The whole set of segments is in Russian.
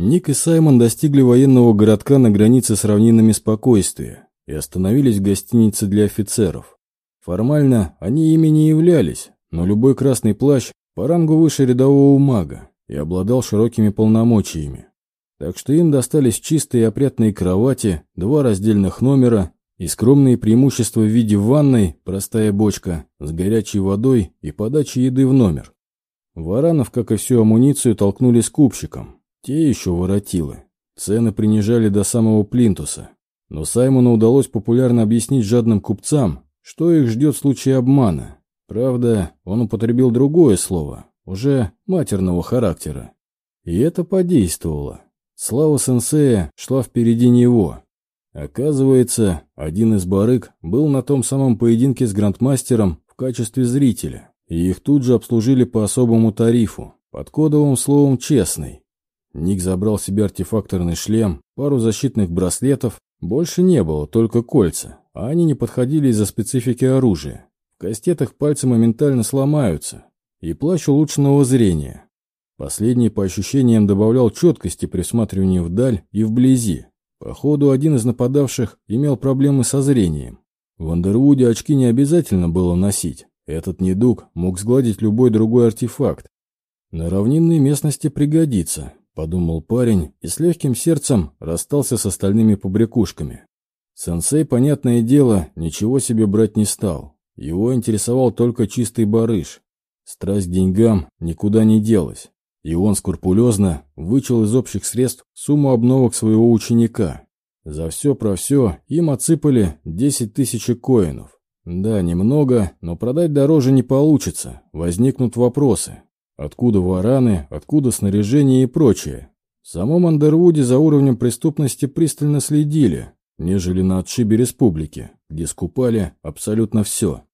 Ник и Саймон достигли военного городка на границе с равнинами спокойствия и остановились в гостинице для офицеров. Формально они ими не являлись, но любой красный плащ по рангу выше рядового мага и обладал широкими полномочиями. Так что им достались чистые и опрятные кровати, два раздельных номера и скромные преимущества в виде ванной, простая бочка, с горячей водой и подачей еды в номер. Варанов, как и всю амуницию, толкнули скупщиком, те еще воротилы. Цены принижали до самого плинтуса. Но Саймону удалось популярно объяснить жадным купцам, что их ждет в случае обмана. Правда, он употребил другое слово, уже матерного характера. И это подействовало. Слава сенсея шла впереди него. Оказывается, один из барыг был на том самом поединке с грандмастером в качестве зрителя, и их тут же обслужили по особому тарифу, под кодовым словом «честный». Ник забрал себе артефакторный шлем, пару защитных браслетов. Больше не было, только кольца, а они не подходили из-за специфики оружия. В кастетах пальцы моментально сломаются. И плащ улучшенного зрения. Последний, по ощущениям, добавлял четкости при всматривании вдаль и вблизи. Походу, один из нападавших имел проблемы со зрением. В Андервуде очки не обязательно было носить. Этот недуг мог сгладить любой другой артефакт. На равнинной местности пригодится, подумал парень и с легким сердцем расстался с остальными побрякушками. Сенсей, понятное дело, ничего себе брать не стал. Его интересовал только чистый барыш. Страсть к деньгам никуда не делась. И он скрупулезно вычел из общих средств сумму обновок своего ученика. За все про все им отсыпали 10 тысяч коинов. Да, немного, но продать дороже не получится, возникнут вопросы. Откуда вараны, откуда снаряжение и прочее. В самом Андервуде за уровнем преступности пристально следили, нежели на отшибе республики, где скупали абсолютно все.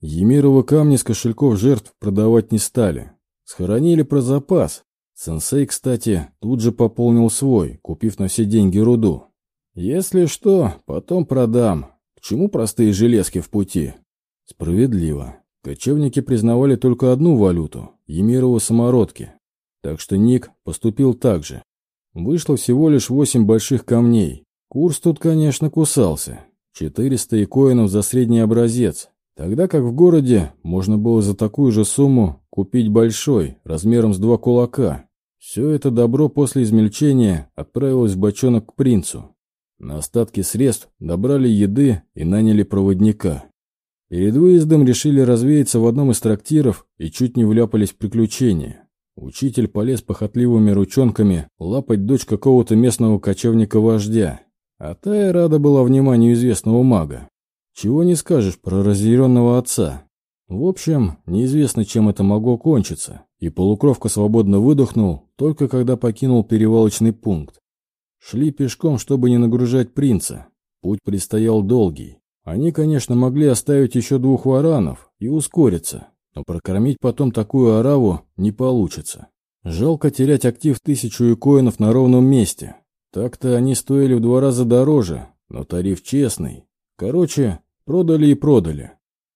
Емировы камни с кошельков жертв продавать не стали. Схоронили про запас. Сенсей, кстати, тут же пополнил свой, купив на все деньги руду. Если что, потом продам. К чему простые железки в пути? Справедливо. Кочевники признавали только одну валюту – Емирову самородки. Так что Ник поступил так же. Вышло всего лишь восемь больших камней. Курс тут, конечно, кусался. 400 икоинов за средний образец. Тогда как в городе можно было за такую же сумму купить большой, размером с два кулака. Все это добро после измельчения отправилось в бочонок к принцу. На остатки средств добрали еды и наняли проводника. Перед выездом решили развеяться в одном из трактиров и чуть не вляпались в приключения. Учитель полез похотливыми ручонками лапать дочь какого-то местного кочевника-вождя, а та и рада была вниманию известного мага. Чего не скажешь про разъяренного отца. В общем, неизвестно, чем это могло кончиться, и полукровка свободно выдохнул, только когда покинул перевалочный пункт. Шли пешком, чтобы не нагружать принца. Путь предстоял долгий. Они, конечно, могли оставить еще двух варанов и ускориться, но прокормить потом такую ораву не получится. Жалко терять актив тысячу икоинов на ровном месте. Так-то они стоили в два раза дороже, но тариф честный. Короче, продали и продали.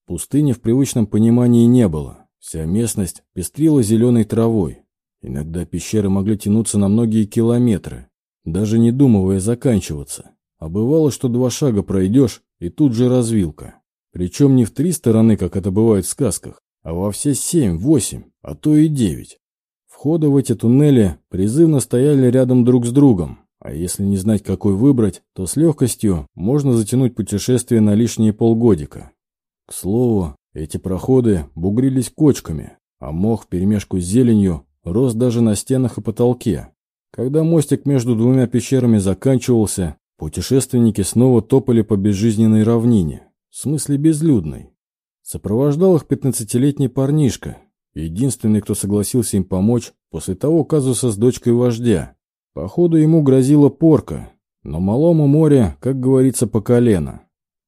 Пустыни в привычном понимании не было. Вся местность пестрила зеленой травой. Иногда пещеры могли тянуться на многие километры, даже не думая заканчиваться. А бывало, что два шага пройдешь, и тут же развилка. Причем не в три стороны, как это бывает в сказках, а во все семь, восемь, а то и девять. Входы в эти туннели призывно стояли рядом друг с другом, а если не знать, какой выбрать, то с легкостью можно затянуть путешествие на лишние полгодика. К слову, эти проходы бугрились кочками, а мох вперемешку с зеленью рос даже на стенах и потолке. Когда мостик между двумя пещерами заканчивался, Путешественники снова топали по безжизненной равнине, в смысле безлюдной. Сопровождал их пятнадцатилетний парнишка, единственный, кто согласился им помочь после того казуса с дочкой вождя. Походу, ему грозила порка, но малому море, как говорится, по колено.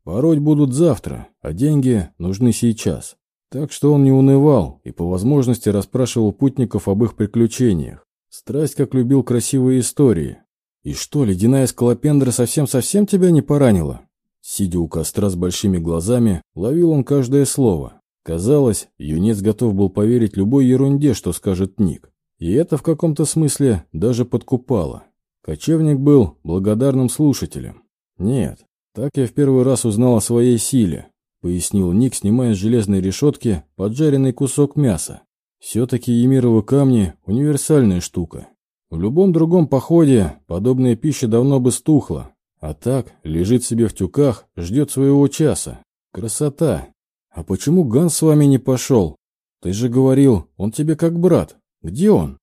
Пороть будут завтра, а деньги нужны сейчас. Так что он не унывал и по возможности расспрашивал путников об их приключениях. Страсть как любил красивые истории, «И что, ледяная скалопендра совсем-совсем тебя не поранила?» Сидя у костра с большими глазами, ловил он каждое слово. Казалось, юнец готов был поверить любой ерунде, что скажет Ник. И это в каком-то смысле даже подкупало. Кочевник был благодарным слушателем. Нет, так я в первый раз узнал о своей силе, пояснил Ник, снимая с железной решетки поджаренный кусок мяса. Все-таки емировы камни – универсальная штука. В любом другом походе подобная пища давно бы стухла, а так лежит себе в тюках, ждет своего часа. Красота! А почему Ганс с вами не пошел? Ты же говорил, он тебе как брат. Где он?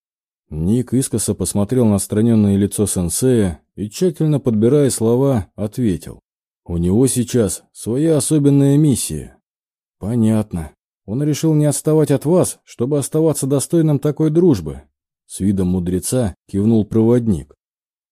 Ник искоса посмотрел на отстраненное лицо сенсея и, тщательно подбирая слова, ответил. «У него сейчас своя особенная миссия». «Понятно. Он решил не отставать от вас, чтобы оставаться достойным такой дружбы». С видом мудреца кивнул проводник.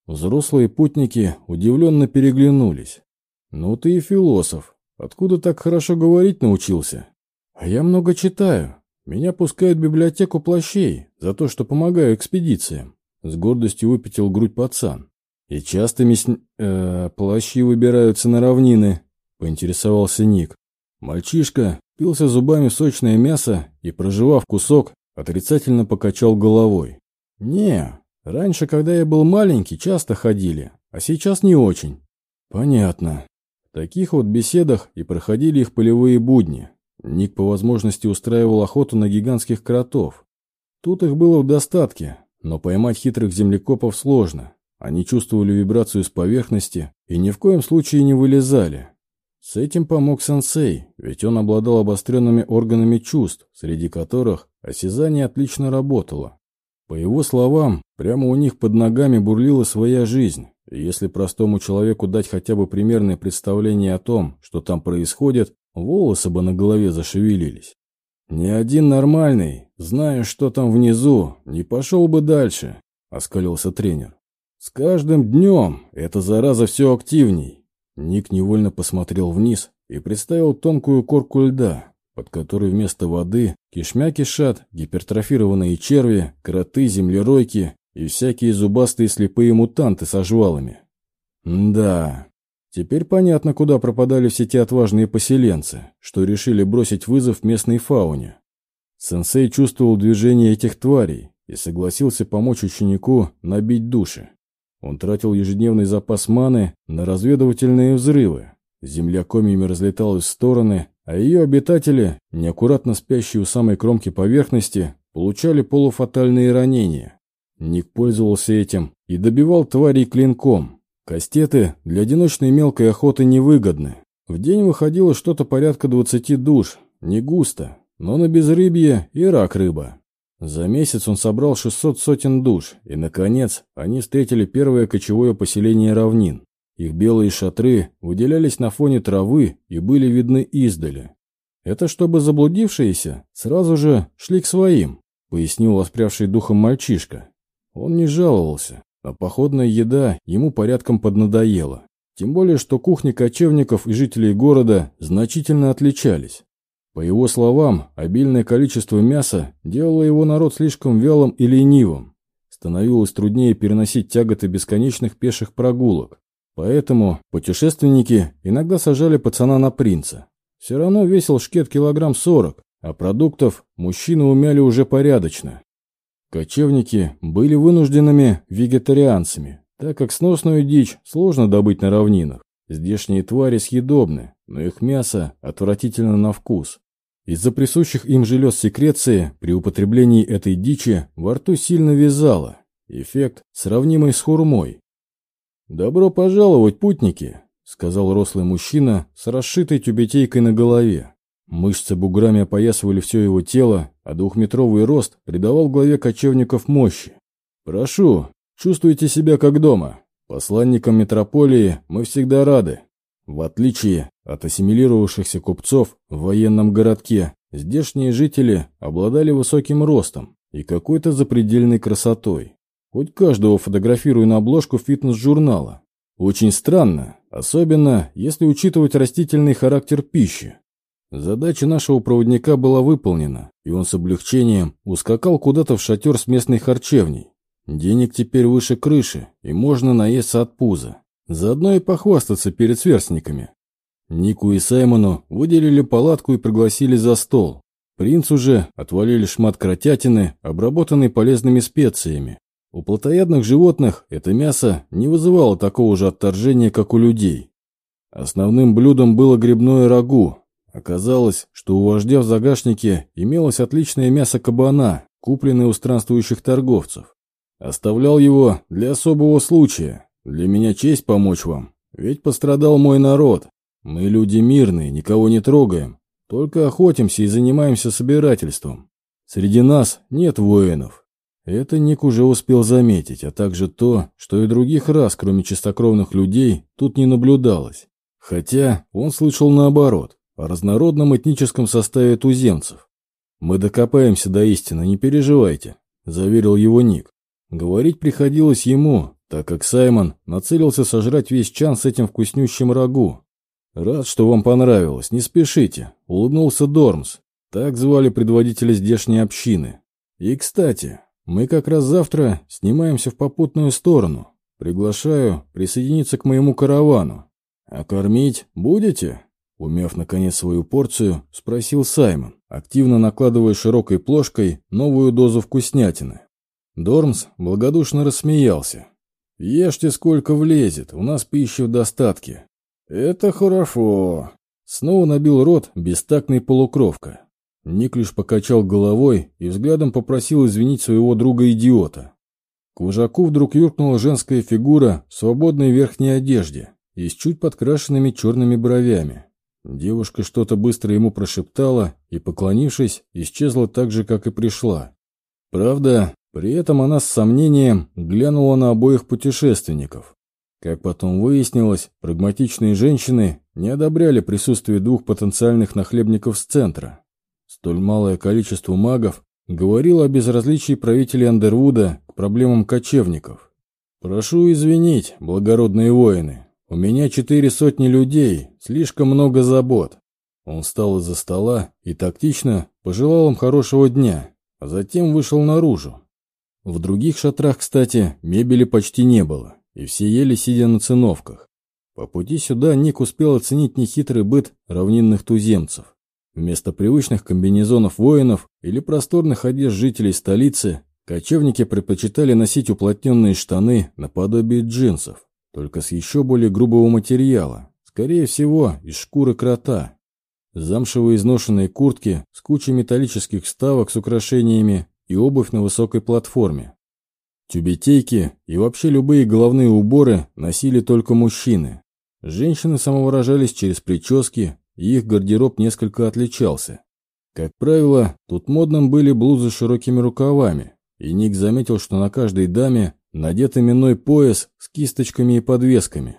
Взрослые путники удивленно переглянулись. «Ну ты и философ. Откуда так хорошо говорить научился?» «А я много читаю. Меня пускают в библиотеку плащей за то, что помогаю экспедициям. С гордостью выпятил грудь пацан. И часто мяс... Э, плащи выбираются на равнины, поинтересовался Ник. Мальчишка пился зубами сочное мясо и, проживав кусок, отрицательно покачал головой. «Не, раньше, когда я был маленький, часто ходили, а сейчас не очень». «Понятно. В таких вот беседах и проходили их полевые будни. Ник по возможности устраивал охоту на гигантских кротов. Тут их было в достатке, но поймать хитрых землекопов сложно. Они чувствовали вибрацию с поверхности и ни в коем случае не вылезали. С этим помог сенсей, ведь он обладал обостренными органами чувств, среди которых осязание отлично работало. По его словам, прямо у них под ногами бурлила своя жизнь, и если простому человеку дать хотя бы примерное представление о том, что там происходит, волосы бы на голове зашевелились. Ни один нормальный, зная, что там внизу, не пошел бы дальше, оскалился тренер. С каждым днем эта зараза все активней. Ник невольно посмотрел вниз и представил тонкую корку льда, под которой вместо воды кишмя кишат гипертрофированные черви, кроты, землеройки и всякие зубастые слепые мутанты со жвалами. да, Теперь понятно, куда пропадали все те отважные поселенцы, что решили бросить вызов местной фауне. Сенсей чувствовал движение этих тварей и согласился помочь ученику набить души. Он тратил ежедневный запас маны на разведывательные взрывы. Земля комьями разлеталась в стороны, а ее обитатели, неаккуратно спящие у самой кромки поверхности, получали полуфатальные ранения. Ник пользовался этим и добивал тварей клинком, Кастеты для одиночной мелкой охоты невыгодны. В день выходило что-то порядка 20 душ, не густо, но на безрыбье и рак рыба. За месяц он собрал 600 сотен душ, и, наконец, они встретили первое кочевое поселение равнин. Их белые шатры выделялись на фоне травы и были видны издали. Это чтобы заблудившиеся сразу же шли к своим, пояснил воспрявший духом мальчишка. Он не жаловался, а походная еда ему порядком поднадоела. Тем более, что кухни кочевников и жителей города значительно отличались. По его словам, обильное количество мяса делало его народ слишком вялым и ленивым. Становилось труднее переносить тяготы бесконечных пеших прогулок. Поэтому путешественники иногда сажали пацана на принца. Все равно весил шкет килограмм сорок, а продуктов мужчины умяли уже порядочно. Кочевники были вынужденными вегетарианцами, так как сносную дичь сложно добыть на равнинах. Здешние твари съедобны, но их мясо отвратительно на вкус. Из-за присущих им желез секреции при употреблении этой дичи во рту сильно вязало. Эффект сравнимый с хурмой. «Добро пожаловать, путники!» — сказал рослый мужчина с расшитой тюбетейкой на голове. Мышцы буграми опоясывали все его тело, а двухметровый рост придавал главе кочевников мощи. «Прошу, чувствуйте себя как дома. Посланникам метрополии мы всегда рады. В отличие от ассимилировавшихся купцов в военном городке, здешние жители обладали высоким ростом и какой-то запредельной красотой. Хоть каждого фотографирую на обложку фитнес-журнала. Очень странно, особенно если учитывать растительный характер пищи. Задача нашего проводника была выполнена, и он с облегчением ускакал куда-то в шатер с местной харчевней. Денег теперь выше крыши, и можно наесться от пуза. Заодно и похвастаться перед сверстниками. Нику и Саймону выделили палатку и пригласили за стол. Принцу же отвалили шмат кротятины, обработанный полезными специями. У плотоядных животных это мясо не вызывало такого же отторжения, как у людей. Основным блюдом было грибное рагу. Оказалось, что у вождя в загашнике имелось отличное мясо кабана, купленное у странствующих торговцев. Оставлял его для особого случая. Для меня честь помочь вам, ведь пострадал мой народ. Мы люди мирные, никого не трогаем, только охотимся и занимаемся собирательством. Среди нас нет воинов. Это Ник уже успел заметить, а также то, что и других рас, кроме чистокровных людей, тут не наблюдалось. Хотя он слышал наоборот, о разнородном этническом составе туземцев. «Мы докопаемся до истины, не переживайте», – заверил его Ник. Говорить приходилось ему, так как Саймон нацелился сожрать весь чан с этим вкуснющим рагу, «Рад, что вам понравилось. Не спешите», — улыбнулся Дормс. Так звали предводителя здешней общины. «И, кстати, мы как раз завтра снимаемся в попутную сторону. Приглашаю присоединиться к моему каравану. А кормить будете?» Умев, наконец, свою порцию, спросил Саймон, активно накладывая широкой плошкой новую дозу вкуснятины. Дормс благодушно рассмеялся. «Ешьте сколько влезет, у нас пищи в достатке. «Это хорошо!» Снова набил рот бестактный полукровка. Ник лишь покачал головой и взглядом попросил извинить своего друга-идиота. К вожаку вдруг юркнула женская фигура в свободной верхней одежде и с чуть подкрашенными черными бровями. Девушка что-то быстро ему прошептала и, поклонившись, исчезла так же, как и пришла. Правда, при этом она с сомнением глянула на обоих путешественников. Как потом выяснилось, прагматичные женщины не одобряли присутствие двух потенциальных нахлебников с центра. Столь малое количество магов говорило о безразличии правителей Андервуда к проблемам кочевников. «Прошу извинить, благородные воины, у меня четыре сотни людей, слишком много забот». Он встал из-за стола и тактично пожелал им хорошего дня, а затем вышел наружу. В других шатрах, кстати, мебели почти не было и все ели, сидя на циновках. По пути сюда Ник успел оценить нехитрый быт равнинных туземцев. Вместо привычных комбинезонов воинов или просторных одежд жителей столицы, кочевники предпочитали носить уплотненные штаны наподобие джинсов, только с еще более грубого материала, скорее всего, из шкуры крота. Замшевые изношенные куртки с кучей металлических вставок с украшениями и обувь на высокой платформе. Тюбетейки и вообще любые головные уборы носили только мужчины. Женщины самовыражались через прически, их гардероб несколько отличался. Как правило, тут модным были блузы с широкими рукавами, и Ник заметил, что на каждой даме надет именной пояс с кисточками и подвесками.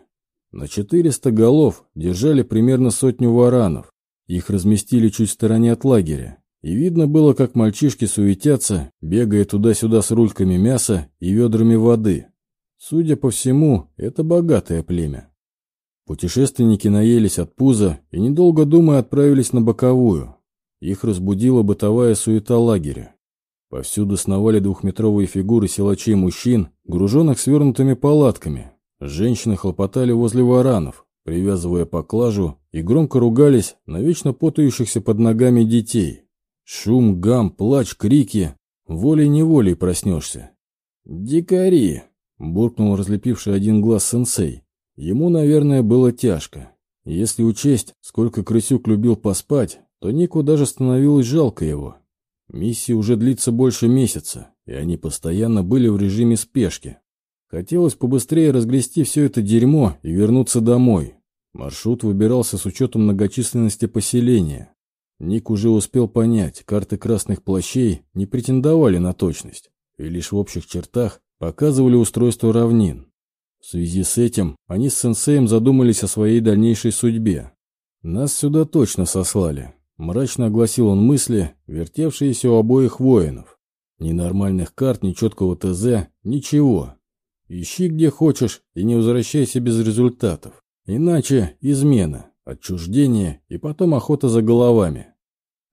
На 400 голов держали примерно сотню варанов. Их разместили чуть в стороне от лагеря, и видно было, как мальчишки суетятся, бегая туда-сюда с рульками мяса и ведрами воды. Судя по всему, это богатое племя. Путешественники наелись от пуза и, недолго думая, отправились на боковую. Их разбудила бытовая суета лагеря. Повсюду сновали двухметровые фигуры силачей мужчин, груженных свернутыми палатками. Женщины хлопотали возле варанов, привязывая поклажу, и громко ругались на вечно потающихся под ногами детей. Шум, гам, плач, крики. Волей-неволей проснешься. «Дикари!» — буркнул разлепивший один глаз сенсей. Ему, наверное, было тяжко. Если учесть, сколько крысюк любил поспать, то Нику даже становилось жалко его. Миссия уже длится больше месяца, и они постоянно были в режиме спешки. Хотелось побыстрее разгрести все это дерьмо и вернуться домой. Маршрут выбирался с учетом многочисленности поселения. Ник уже успел понять, карты красных плащей не претендовали на точность и лишь в общих чертах показывали устройство равнин. В связи с этим они с сенсеем задумались о своей дальнейшей судьбе. «Нас сюда точно сослали», – мрачно огласил он мысли, вертевшиеся у обоих воинов. «Ни нормальных карт, ни четкого ТЗ, ничего. Ищи где хочешь и не возвращайся без результатов. Иначе измена отчуждение и потом охота за головами.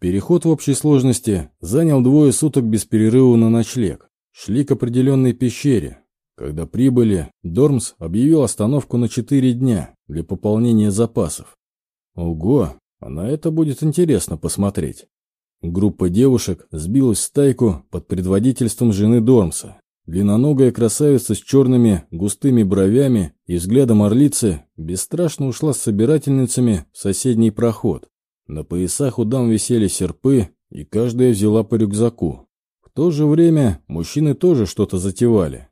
Переход в общей сложности занял двое суток без перерыва на ночлег. Шли к определенной пещере. Когда прибыли, Дормс объявил остановку на четыре дня для пополнения запасов. Ого, а на это будет интересно посмотреть. Группа девушек сбилась в стайку под предводительством жены Дормса. Длинноногая красавица с черными густыми бровями и взглядом орлицы бесстрашно ушла с собирательницами в соседний проход. На поясах у дам висели серпы, и каждая взяла по рюкзаку. В то же время мужчины тоже что-то затевали.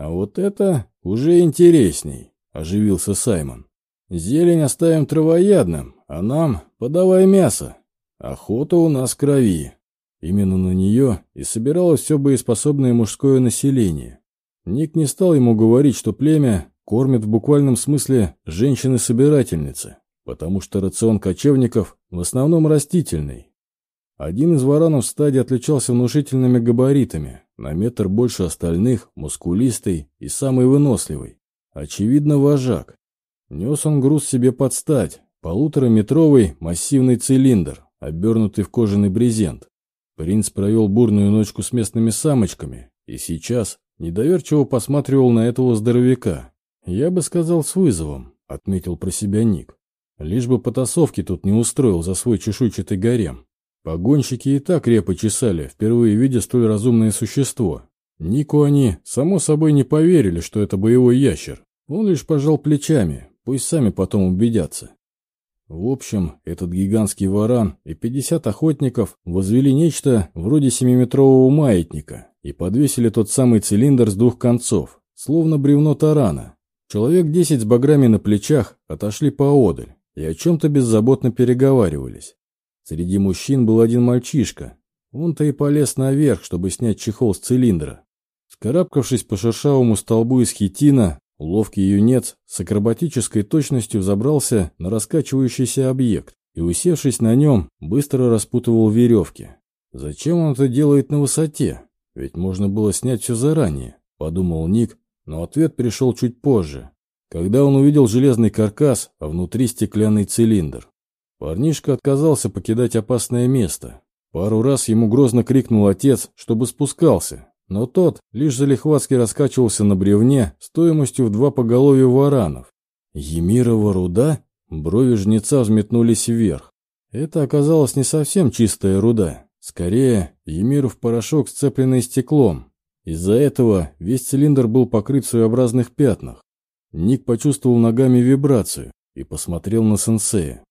«А вот это уже интересней», — оживился Саймон. «Зелень оставим травоядным, а нам подавай мясо. Охота у нас крови». Именно на нее и собиралось все боеспособное мужское население. Ник не стал ему говорить, что племя кормит в буквальном смысле женщины-собирательницы, потому что рацион кочевников в основном растительный. Один из варанов в стаде отличался внушительными габаритами, на метр больше остальных, мускулистый и самый выносливый. Очевидно, вожак. Нес он груз себе под стать, полутораметровый массивный цилиндр, обернутый в кожаный брезент. Принц провел бурную ночку с местными самочками и сейчас недоверчиво посматривал на этого здоровяка. «Я бы сказал, с вызовом», — отметил про себя Ник. «Лишь бы потасовки тут не устроил за свой чешуйчатый гарем. Погонщики и так репы чесали, впервые видя столь разумное существо. Нику они, само собой, не поверили, что это боевой ящер. Он лишь пожал плечами, пусть сами потом убедятся. В общем, этот гигантский варан и 50 охотников возвели нечто вроде семиметрового маятника и подвесили тот самый цилиндр с двух концов, словно бревно тарана. Человек 10 с баграми на плечах отошли поодаль и о чем-то беззаботно переговаривались. Среди мужчин был один мальчишка. Он-то и полез наверх, чтобы снять чехол с цилиндра. Скарабкавшись по шершавому столбу из хитина, Ловкий юнец с акробатической точностью забрался на раскачивающийся объект и, усевшись на нем, быстро распутывал веревки. Зачем он это делает на высоте? Ведь можно было снять все заранее, подумал Ник, но ответ пришел чуть позже, когда он увидел железный каркас, а внутри стеклянный цилиндр. Парнишка отказался покидать опасное место. Пару раз ему грозно крикнул отец, чтобы спускался, но тот лишь залихватски раскачивался на бревне стоимостью в два поголовья варанов. Емирова руда? Брови жнеца взметнулись вверх. Это оказалось не совсем чистая руда. Скорее, Емиров порошок, сцепленный стеклом. Из-за этого весь цилиндр был покрыт в своеобразных пятнах. Ник почувствовал ногами вибрацию и посмотрел на сенсея.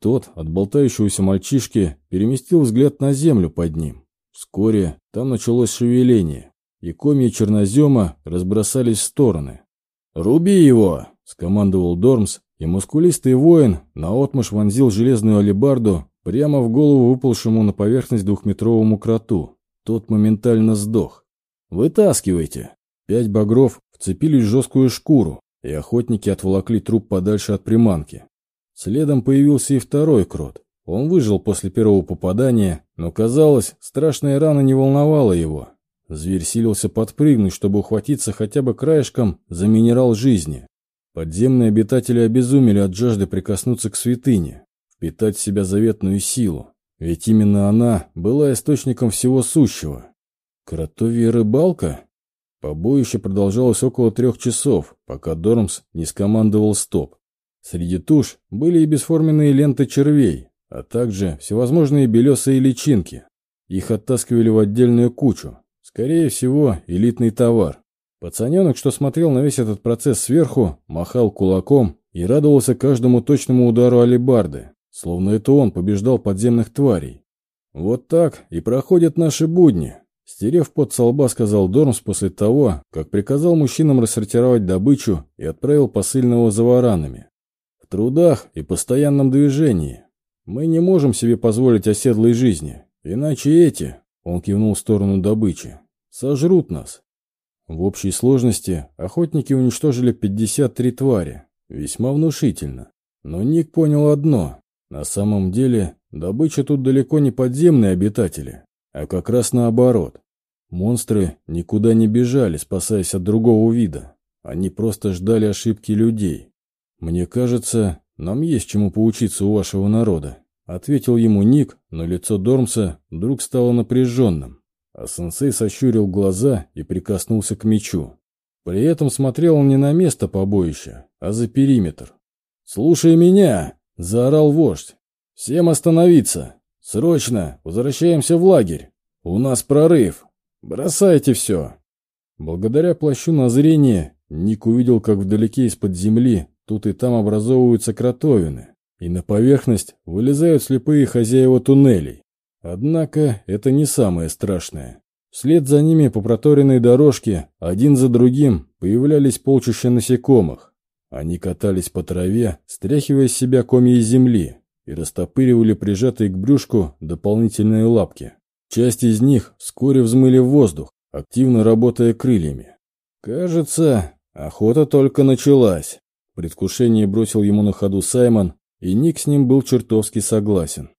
Тот, от болтающегося мальчишки, переместил взгляд на землю под ним. Вскоре там началось шевеление, и комья чернозема разбросались в стороны. «Руби его!» — скомандовал Дормс, и мускулистый воин наотмашь вонзил железную алебарду прямо в голову выпалшему на поверхность двухметровому кроту. Тот моментально сдох. «Вытаскивайте!» Пять багров вцепились в жесткую шкуру, и охотники отволокли труп подальше от приманки. Следом появился и второй крот. Он выжил после первого попадания, но, казалось, страшная рана не волновала его. Зверь силился подпрыгнуть, чтобы ухватиться хотя бы краешком за минерал жизни. Подземные обитатели обезумели от жажды прикоснуться к святыне, впитать в себя заветную силу. Ведь именно она была источником всего сущего. Кротовья рыбалка? Побоище продолжалось около трех часов, пока Дормс не скомандовал стоп. Среди туш были и бесформенные ленты червей, а также всевозможные белесые личинки. Их оттаскивали в отдельную кучу. Скорее всего, элитный товар. Пацаненок, что смотрел на весь этот процесс сверху, махал кулаком и радовался каждому точному удару алебарды, словно это он побеждал подземных тварей. «Вот так и проходят наши будни», — стерев под со лба, сказал Дормс после того, как приказал мужчинам рассортировать добычу и отправил посыльного за варанами. «В трудах и постоянном движении, мы не можем себе позволить оседлой жизни, иначе эти, он кивнул в сторону добычи, сожрут нас. В общей сложности охотники уничтожили 53 твари, весьма внушительно. Но Ник понял одно, на самом деле добыча тут далеко не подземные обитатели, а как раз наоборот. Монстры никуда не бежали, спасаясь от другого вида. Они просто ждали ошибки людей. Мне кажется, нам есть чему поучиться у вашего народа», — ответил ему Ник, но лицо Дормса вдруг стало напряженным, а сенсей сощурил глаза и прикоснулся к мечу. При этом смотрел он не на место побоища, а за периметр. «Слушай меня!» — заорал вождь. «Всем остановиться! Срочно! Возвращаемся в лагерь! У нас прорыв! Бросайте все!» Благодаря плащу на зрение Ник увидел, как вдалеке из-под земли тут и там образовываются кротовины, и на поверхность вылезают слепые хозяева туннелей. Однако это не самое страшное. Вслед за ними по проторенной дорожке один за другим появлялись полчища насекомых. Они катались по траве, стряхивая с себя комья земли, и растопыривали прижатые к брюшку дополнительные лапки. Часть из них вскоре взмыли в воздух, активно работая крыльями. «Кажется, охота только началась», — предвкушение бросил ему на ходу Саймон, и Ник с ним был чертовски согласен.